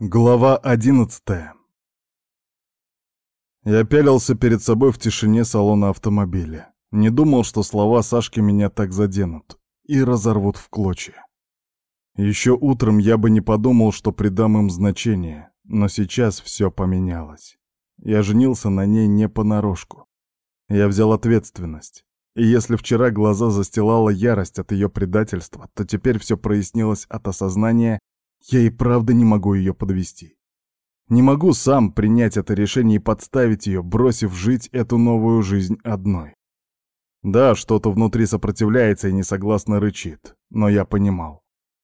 Глава одиннадцатая Я пялился перед собой в тишине салона автомобиля. Не думал, что слова Сашки меня так заденут и разорвут в клочья. Еще утром я бы не подумал, что придам им значение, но сейчас все поменялось. Я женился на ней не понарошку. Я взял ответственность. И если вчера глаза застилала ярость от ее предательства, то теперь все прояснилось от осознания, я и правда не могу ее подвести. Не могу сам принять это решение и подставить ее, бросив жить эту новую жизнь одной. Да, что-то внутри сопротивляется и несогласно рычит, но я понимал.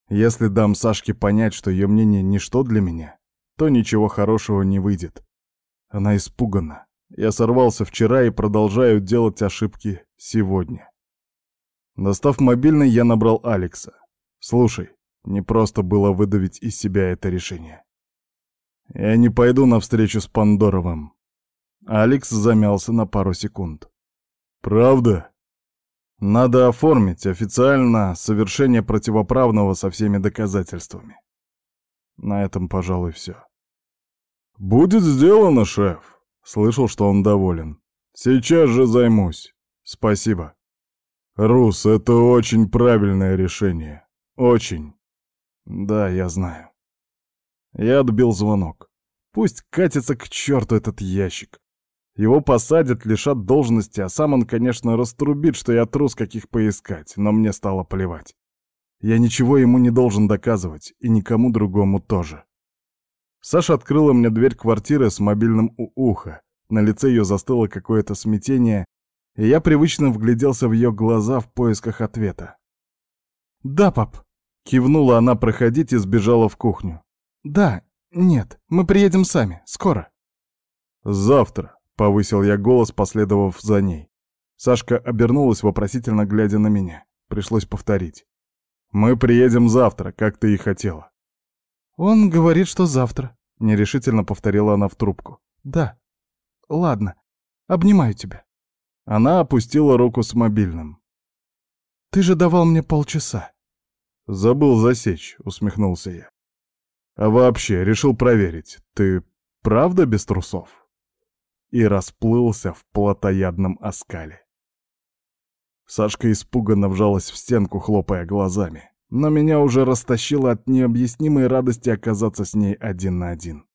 Если дам Сашке понять, что ее мнение ничто для меня, то ничего хорошего не выйдет. Она испугана. Я сорвался вчера и продолжаю делать ошибки сегодня. Достав мобильный, я набрал Алекса. «Слушай, не просто было выдавить из себя это решение. Я не пойду на встречу с Пандоровым. Алекс замялся на пару секунд. Правда? Надо оформить официально совершение противоправного со всеми доказательствами. На этом, пожалуй, все. Будет сделано, шеф. Слышал, что он доволен. Сейчас же займусь. Спасибо. Рус, это очень правильное решение. Очень. Да, я знаю. Я отбил звонок. Пусть катится к черту этот ящик. Его посадят, лишат должности, а сам он, конечно, раструбит, что я трус каких поискать, но мне стало плевать. Я ничего ему не должен доказывать, и никому другому тоже. Саша открыла мне дверь квартиры с мобильным у уха. На лице ее застыло какое-то смятение, и я привычно вгляделся в ее глаза в поисках ответа. «Да, пап», Кивнула она проходить и сбежала в кухню. «Да, нет, мы приедем сами, скоро». «Завтра», — повысил я голос, последовав за ней. Сашка обернулась, вопросительно глядя на меня. Пришлось повторить. «Мы приедем завтра, как ты и хотела». «Он говорит, что завтра», — нерешительно повторила она в трубку. «Да. Ладно. Обнимаю тебя». Она опустила руку с мобильным. «Ты же давал мне полчаса. «Забыл засечь», — усмехнулся я. «А вообще, решил проверить, ты правда без трусов?» И расплылся в плотоядном оскале. Сашка испуганно вжалась в стенку, хлопая глазами, но меня уже растащило от необъяснимой радости оказаться с ней один на один.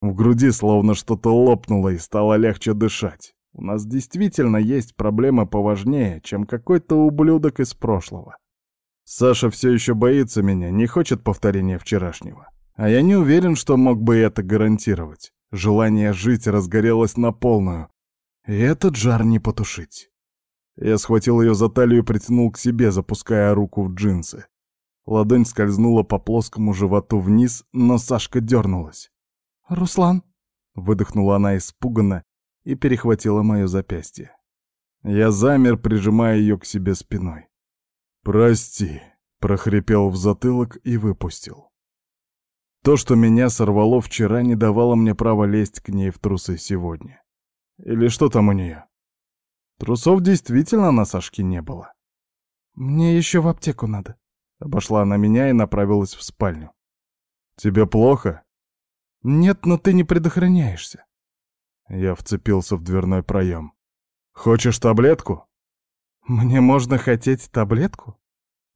В груди словно что-то лопнуло и стало легче дышать. У нас действительно есть проблемы поважнее, чем какой-то ублюдок из прошлого. Саша все еще боится меня, не хочет повторения вчерашнего. А я не уверен, что мог бы это гарантировать. Желание жить разгорелось на полную. И этот жар не потушить. Я схватил ее за талию и притянул к себе, запуская руку в джинсы. Ладонь скользнула по плоскому животу вниз, но Сашка дернулась. «Руслан!» — выдохнула она испуганно и перехватила мое запястье. Я замер, прижимая ее к себе спиной. «Прости», — прохрипел в затылок и выпустил. То, что меня сорвало вчера, не давало мне права лезть к ней в трусы сегодня. Или что там у нее? Трусов действительно на Сашке не было. «Мне еще в аптеку надо», — обошла она меня и направилась в спальню. «Тебе плохо?» «Нет, но ты не предохраняешься». Я вцепился в дверной проем. «Хочешь таблетку?» «Мне можно хотеть таблетку?»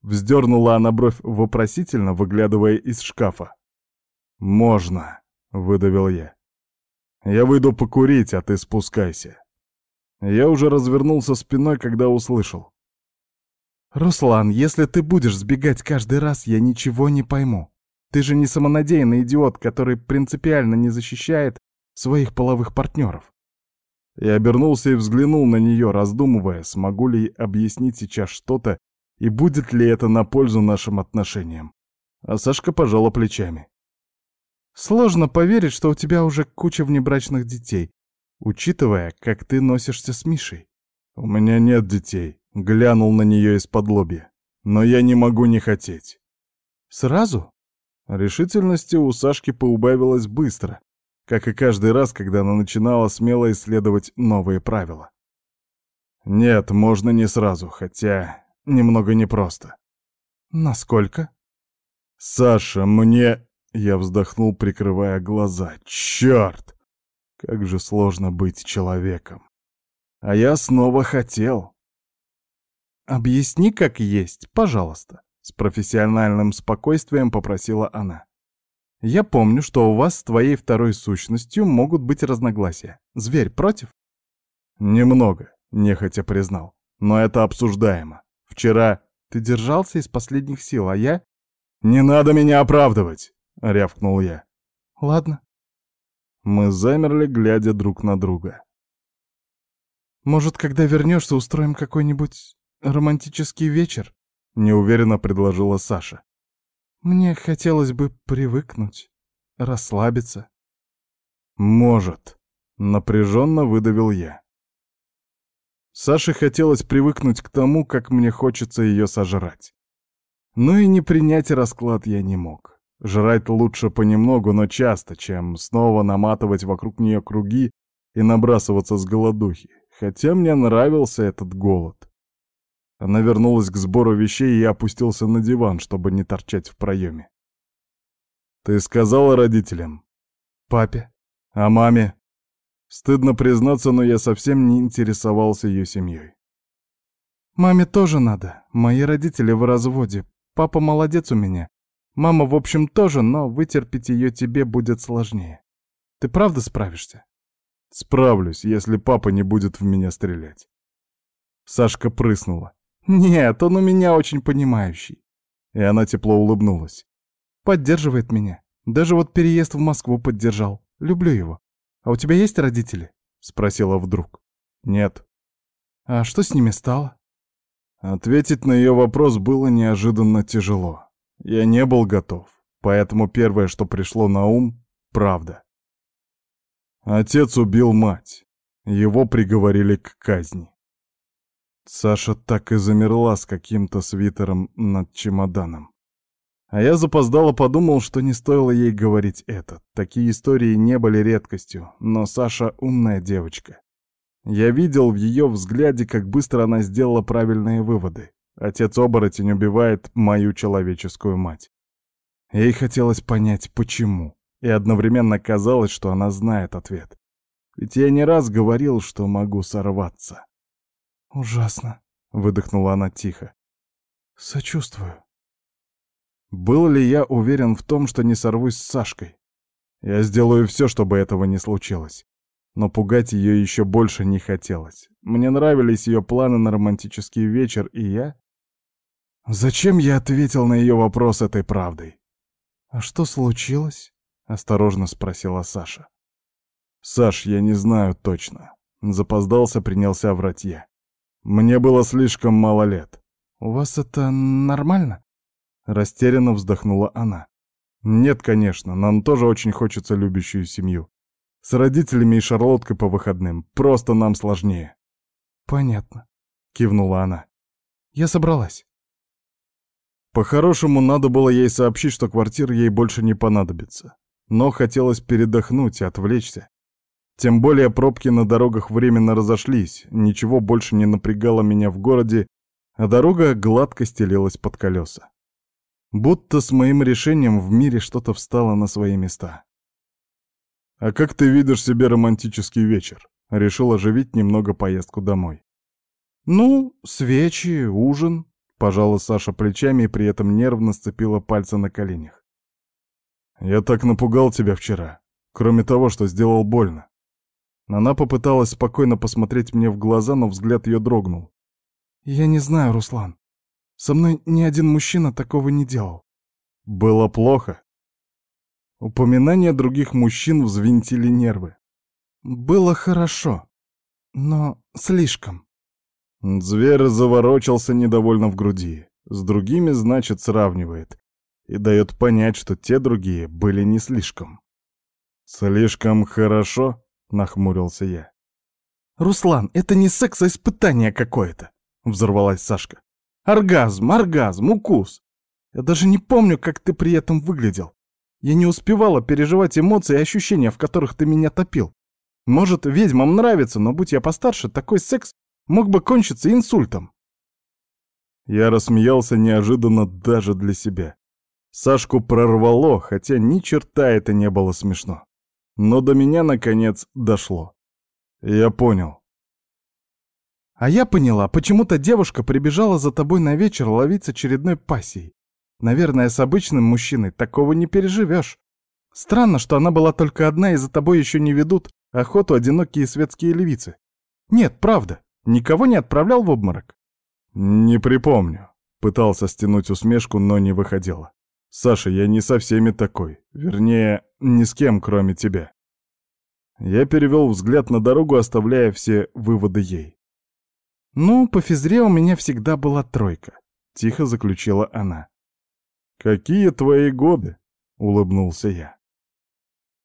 Вздернула она бровь вопросительно, выглядывая из шкафа. «Можно», — выдавил я. «Я выйду покурить, а ты спускайся». Я уже развернулся спиной, когда услышал. «Руслан, если ты будешь сбегать каждый раз, я ничего не пойму. Ты же не самонадеянный идиот, который принципиально не защищает своих половых партнеров. Я обернулся и взглянул на нее, раздумывая, смогу ли объяснить сейчас что-то и будет ли это на пользу нашим отношениям. А Сашка пожала плечами. «Сложно поверить, что у тебя уже куча внебрачных детей, учитывая, как ты носишься с Мишей». «У меня нет детей», — глянул на нее из-под лобья. «Но я не могу не хотеть». «Сразу?» Решительности у Сашки поубавилось быстро, как и каждый раз, когда она начинала смело исследовать новые правила. Нет, можно не сразу, хотя немного непросто. Насколько? Саша, мне... Я вздохнул, прикрывая глаза. Черт! Как же сложно быть человеком. А я снова хотел. «Объясни, как есть, пожалуйста», — с профессиональным спокойствием попросила она. «Я помню, что у вас с твоей второй сущностью могут быть разногласия. Зверь против?» «Немного», — нехотя признал. «Но это обсуждаемо. Вчера ты держался из последних сил, а я...» «Не надо меня оправдывать!» — рявкнул я. «Ладно». Мы замерли, глядя друг на друга. «Может, когда вернешься, устроим какой-нибудь романтический вечер?» — неуверенно предложила Саша. «Мне хотелось бы привыкнуть, расслабиться». «Может», — напряженно выдавил я. Саше хотелось привыкнуть к тому, как мне хочется ее сожрать. Но и не принять расклад я не мог. Жрать лучше понемногу, но часто, чем снова наматывать вокруг нее круги и набрасываться с голодухи, хотя мне нравился этот голод. Она вернулась к сбору вещей, и я опустился на диван, чтобы не торчать в проеме. «Ты сказала родителям?» «Папе». «А маме?» Стыдно признаться, но я совсем не интересовался ее семьей. «Маме тоже надо. Мои родители в разводе. Папа молодец у меня. Мама, в общем, тоже, но вытерпеть ее тебе будет сложнее. Ты правда справишься?» «Справлюсь, если папа не будет в меня стрелять». Сашка прыснула. «Нет, он у меня очень понимающий». И она тепло улыбнулась. «Поддерживает меня. Даже вот переезд в Москву поддержал. Люблю его. А у тебя есть родители?» — спросила вдруг. «Нет». «А что с ними стало?» Ответить на ее вопрос было неожиданно тяжело. Я не был готов, поэтому первое, что пришло на ум — правда. Отец убил мать. Его приговорили к казни. Саша так и замерла с каким-то свитером над чемоданом. А я запоздало подумал, что не стоило ей говорить это. Такие истории не были редкостью, но Саша умная девочка. Я видел в ее взгляде, как быстро она сделала правильные выводы. Отец-оборотень убивает мою человеческую мать. Ей хотелось понять, почему, и одновременно казалось, что она знает ответ. Ведь я не раз говорил, что могу сорваться. «Ужасно», — выдохнула она тихо. «Сочувствую». Был ли я уверен в том, что не сорвусь с Сашкой? Я сделаю все, чтобы этого не случилось. Но пугать ее еще больше не хотелось. Мне нравились ее планы на романтический вечер, и я... Зачем я ответил на ее вопрос этой правдой? «А что случилось?» — осторожно спросила Саша. «Саш, я не знаю точно». Запоздался, принялся врать я. Мне было слишком мало лет. «У вас это нормально?» Растерянно вздохнула она. «Нет, конечно, нам тоже очень хочется любящую семью. С родителями и Шарлоткой по выходным. Просто нам сложнее». «Понятно», — кивнула она. «Я собралась». По-хорошему, надо было ей сообщить, что квартира ей больше не понадобится. Но хотелось передохнуть и отвлечься. Тем более пробки на дорогах временно разошлись, ничего больше не напрягало меня в городе, а дорога гладко стелилась под колеса. Будто с моим решением в мире что-то встало на свои места. «А как ты видишь себе романтический вечер?» Решил оживить немного поездку домой. «Ну, свечи, ужин», — пожала Саша плечами и при этом нервно сцепила пальцы на коленях. «Я так напугал тебя вчера, кроме того, что сделал больно». Она попыталась спокойно посмотреть мне в глаза, но взгляд ее дрогнул. «Я не знаю, Руслан. Со мной ни один мужчина такого не делал. Было плохо. Упоминания других мужчин взвинтили нервы. Было хорошо, но слишком. Зверь заворочился недовольно в груди. С другими, значит, сравнивает. И дает понять, что те другие были не слишком. «Слишком хорошо?» — нахмурился я. «Руслан, это не секс, а испытание какое-то!» — взорвалась Сашка. Оргазм, оргазм, укус. Я даже не помню, как ты при этом выглядел. Я не успевала переживать эмоции и ощущения, в которых ты меня топил. Может, ведьмам нравится, но будь я постарше, такой секс мог бы кончиться инсультом. Я рассмеялся неожиданно даже для себя. Сашку прорвало, хотя ни черта это не было смешно. Но до меня, наконец, дошло. Я понял. А я поняла, почему-то девушка прибежала за тобой на вечер ловить очередной пассией. Наверное, с обычным мужчиной такого не переживешь. Странно, что она была только одна, и за тобой еще не ведут охоту одинокие светские львицы. Нет, правда, никого не отправлял в обморок. Не припомню. Пытался стянуть усмешку, но не выходило. Саша, я не со всеми такой. Вернее, ни с кем, кроме тебя. Я перевел взгляд на дорогу, оставляя все выводы ей. «Ну, по физре у меня всегда была тройка», — тихо заключила она. «Какие твои годы?» — улыбнулся я.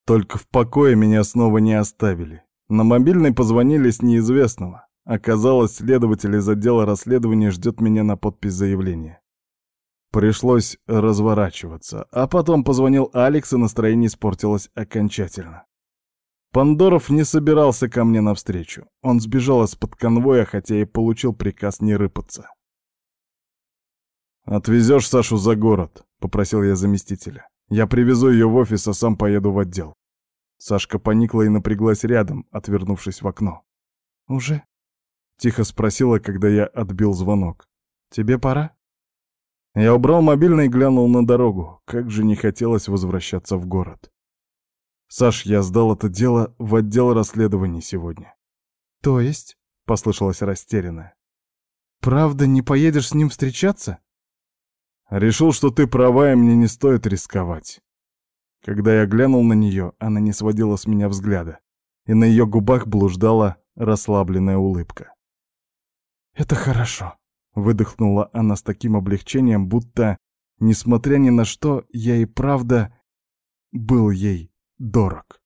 Только в покое меня снова не оставили. На мобильный позвонили с неизвестного. Оказалось, следователь из отдела расследования ждет меня на подпись заявления. Пришлось разворачиваться, а потом позвонил Алекс, и настроение испортилось окончательно. Пандоров не собирался ко мне навстречу. Он сбежал из-под конвоя, хотя и получил приказ не рыпаться. «Отвезешь Сашу за город», — попросил я заместителя. «Я привезу ее в офис, а сам поеду в отдел». Сашка поникла и напряглась рядом, отвернувшись в окно. «Уже?» — тихо спросила, когда я отбил звонок. «Тебе пора?» Я убрал мобильный и глянул на дорогу. Как же не хотелось возвращаться в город. «Саш, я сдал это дело в отдел расследований сегодня». «То есть?» — послышалась растерянная. «Правда, не поедешь с ним встречаться?» «Решил, что ты права, и мне не стоит рисковать». Когда я глянул на нее, она не сводила с меня взгляда, и на ее губах блуждала расслабленная улыбка. «Это хорошо», — выдохнула она с таким облегчением, будто, несмотря ни на что, я и правда был ей дорог.